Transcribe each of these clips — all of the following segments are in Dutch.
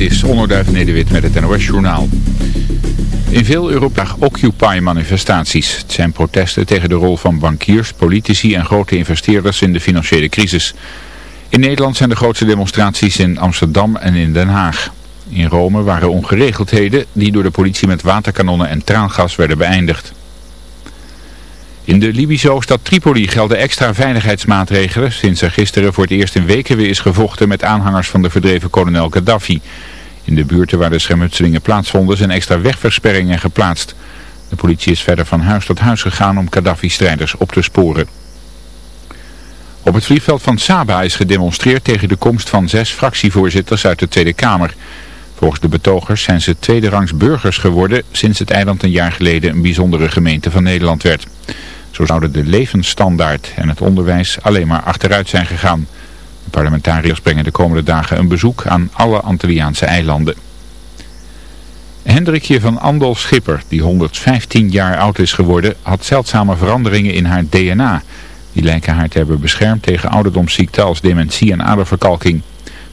Het is Onderduif Nederwit met het NOS Journaal. In veel Europa Occupy-manifestaties. Het zijn protesten tegen de rol van bankiers, politici en grote investeerders in de financiële crisis. In Nederland zijn de grootste demonstraties in Amsterdam en in Den Haag. In Rome waren ongeregeldheden die door de politie met waterkanonnen en traangas werden beëindigd. In de Libische hoofdstad Tripoli gelden extra veiligheidsmaatregelen sinds er gisteren voor het eerst in weken weer is gevochten met aanhangers van de verdreven kolonel Gaddafi. In de buurten waar de schermutselingen plaatsvonden zijn extra wegversperringen geplaatst. De politie is verder van huis tot huis gegaan om Gaddafi-strijders op te sporen. Op het vliegveld van Saba is gedemonstreerd tegen de komst van zes fractievoorzitters uit de Tweede Kamer. Volgens de betogers zijn ze tweede rangs burgers geworden sinds het eiland een jaar geleden een bijzondere gemeente van Nederland werd. Zo zouden de levensstandaard en het onderwijs alleen maar achteruit zijn gegaan. De parlementariërs brengen de komende dagen een bezoek aan alle Antilliaanse eilanden. Hendrikje van Andel Schipper, die 115 jaar oud is geworden, had zeldzame veranderingen in haar DNA. Die lijken haar te hebben beschermd tegen ouderdomsziekten als dementie en aderverkalking.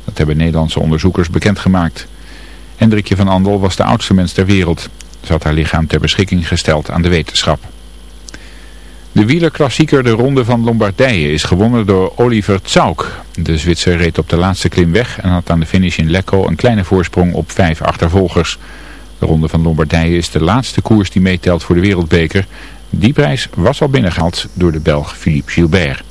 Dat hebben Nederlandse onderzoekers bekendgemaakt. Hendrikje van Andel was de oudste mens ter wereld. Ze had haar lichaam ter beschikking gesteld aan de wetenschap. De wielerklassieker de Ronde van Lombardije is gewonnen door Oliver Tsauk. De Zwitser reed op de laatste klim weg en had aan de finish in Lecco een kleine voorsprong op vijf achtervolgers. De Ronde van Lombardije is de laatste koers die meetelt voor de wereldbeker. Die prijs was al binnengehaald door de Belg Philippe Gilbert.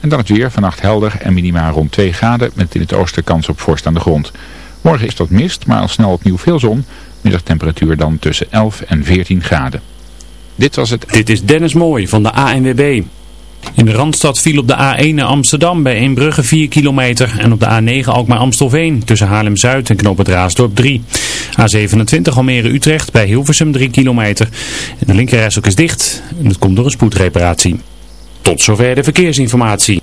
En dan het weer, vannacht helder en minimaal rond 2 graden met in het oosten kans op vorst aan de grond. Morgen is dat mist, maar al snel opnieuw veel zon. Middagtemperatuur dan tussen 11 en 14 graden. Dit was het. Dit is Dennis Mooi van de ANWB. In de Randstad viel op de A1 naar Amsterdam bij Eembrugge 4 kilometer en op de A9 ook maar Amstelveen tussen Haarlem-Zuid en Knoop het Raasdorp 3. A27 Almere-Utrecht bij Hilversum 3 kilometer. En de linkerreis ook is dicht en dat komt door een spoedreparatie. Tot zover de verkeersinformatie.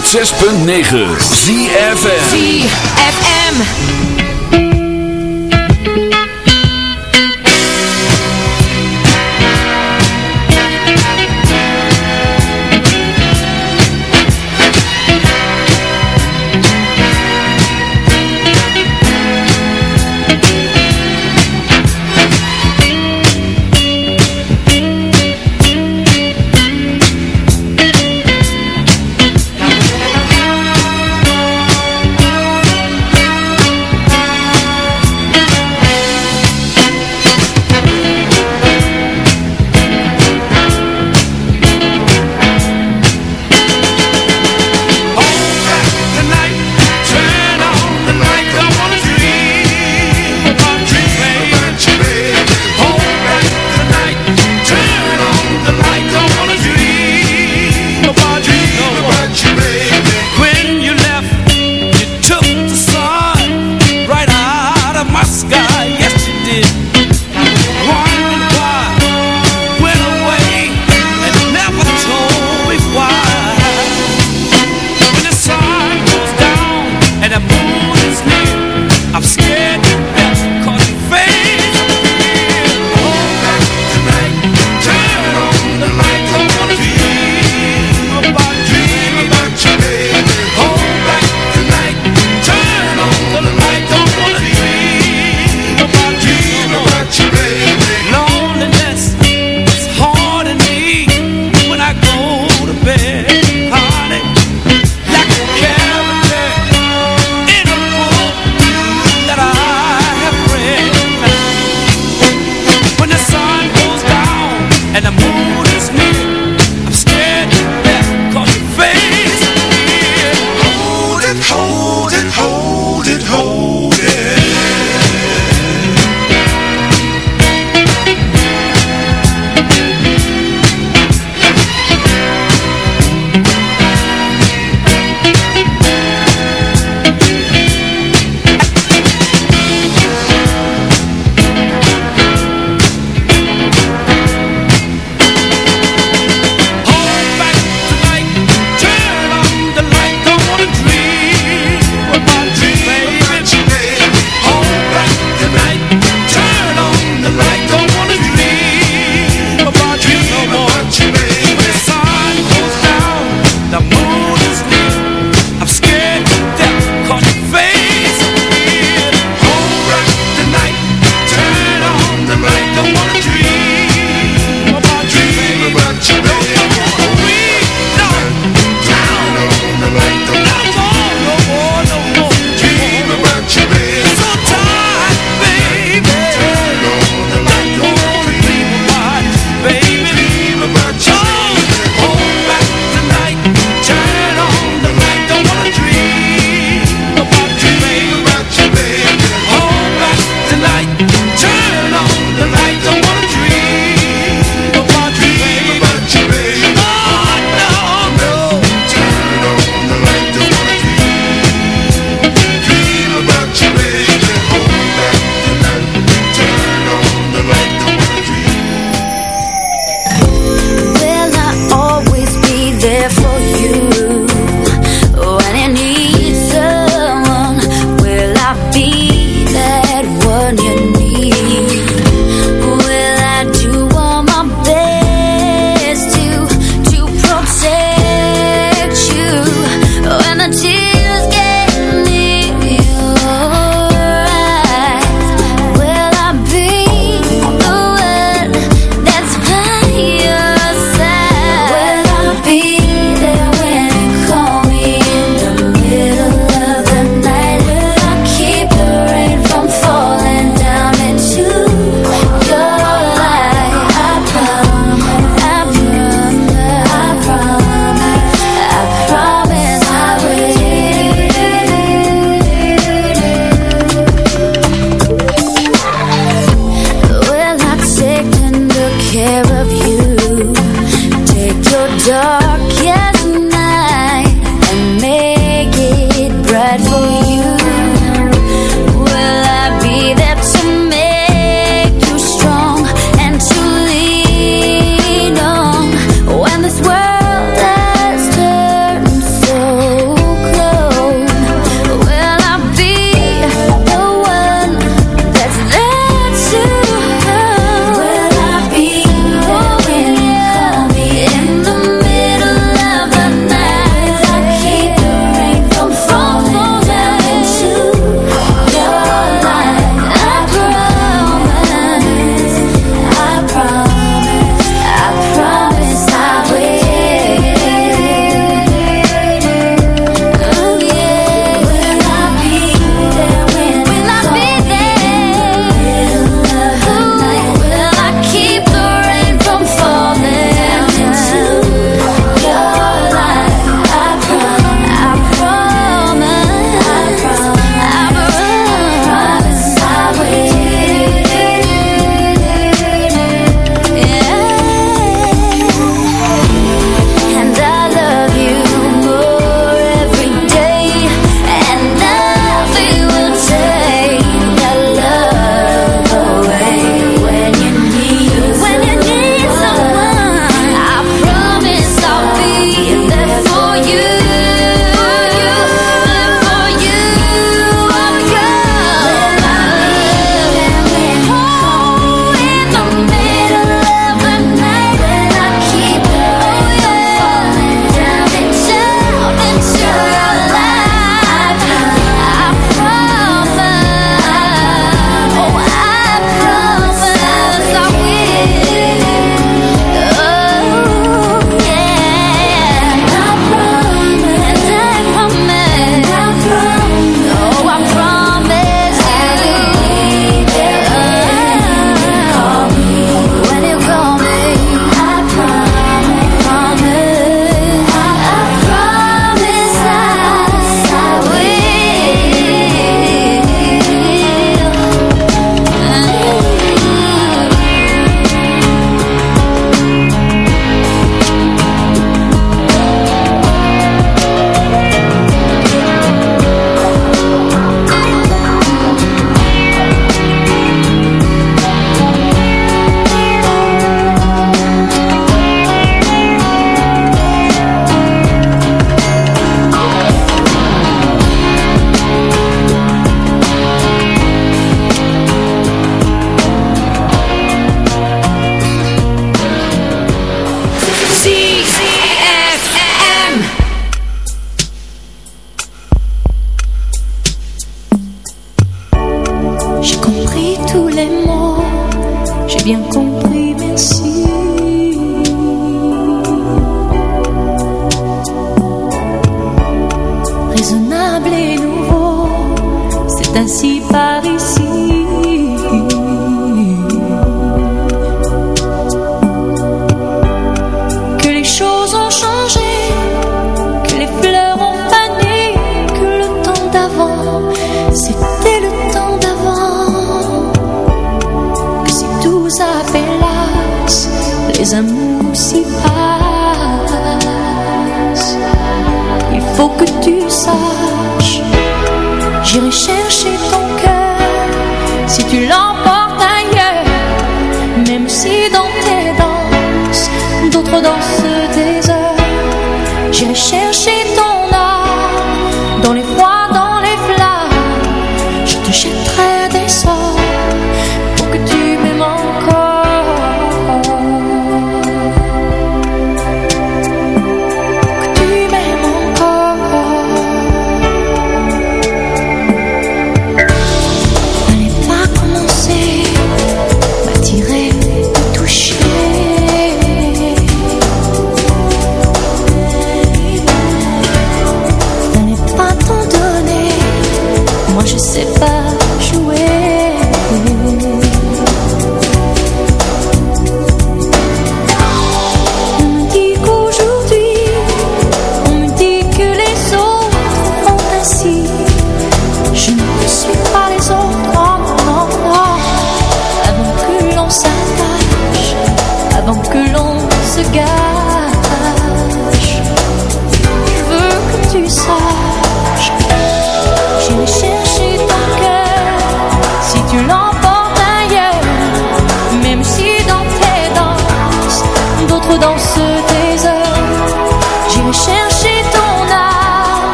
106.9 ZFM ZFM.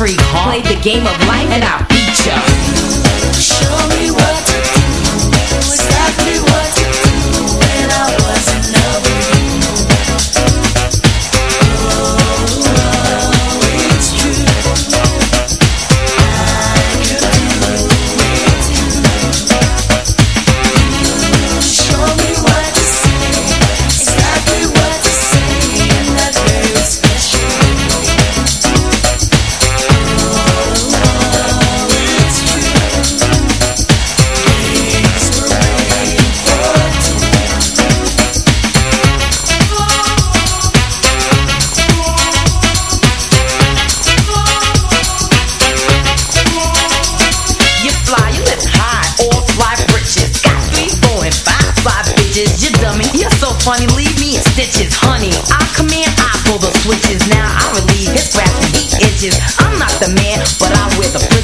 freak. Played the game of life and I beat ya. Show me what.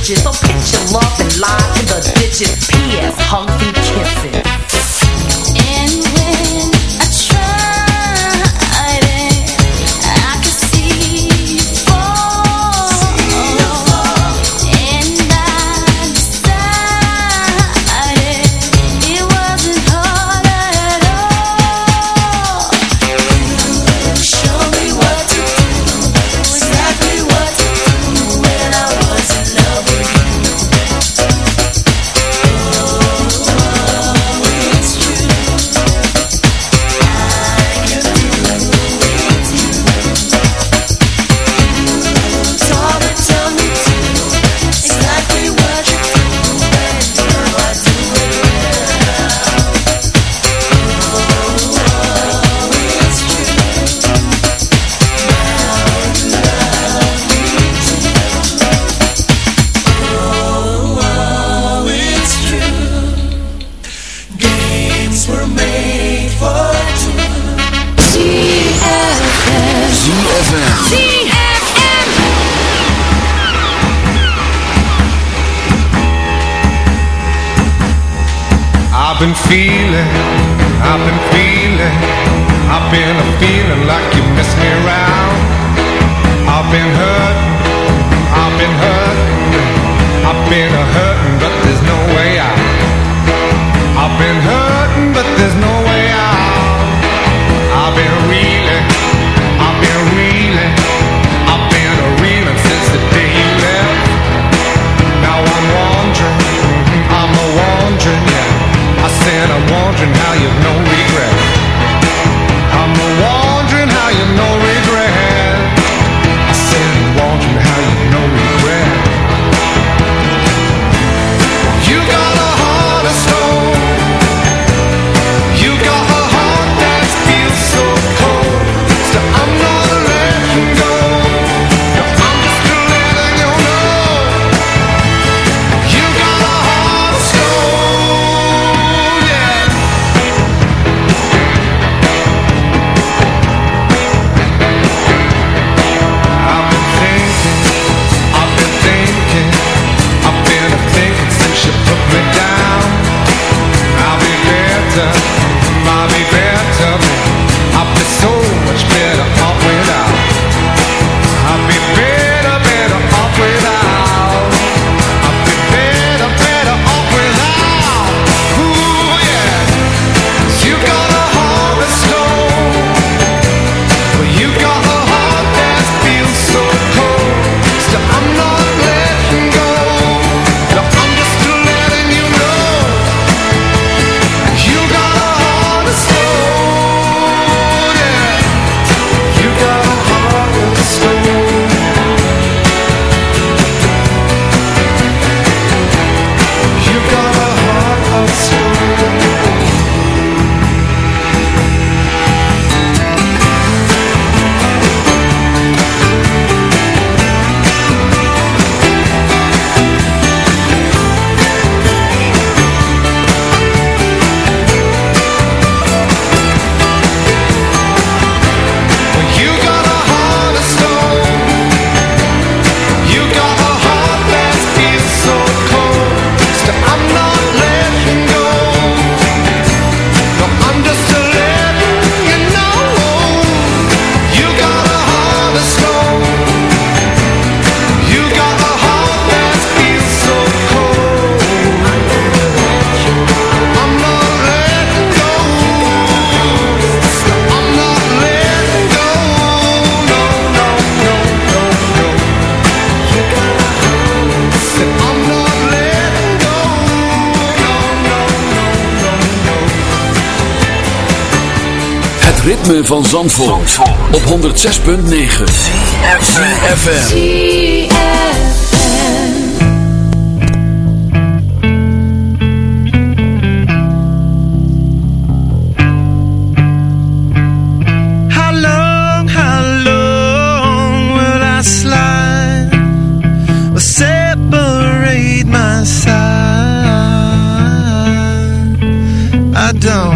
bitches. So pitch your love and lie in the ditches. P.S. Hunky. van Zandvoort, op 106.9 CFFM I don't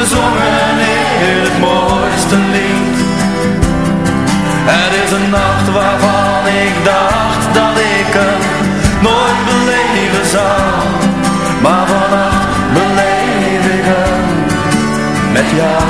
Die wordt bezongen in het mooiste lied. Het is een nacht waarvan ik dacht dat ik hem nooit beleven zou. Maar vannacht beleef ik hem met jou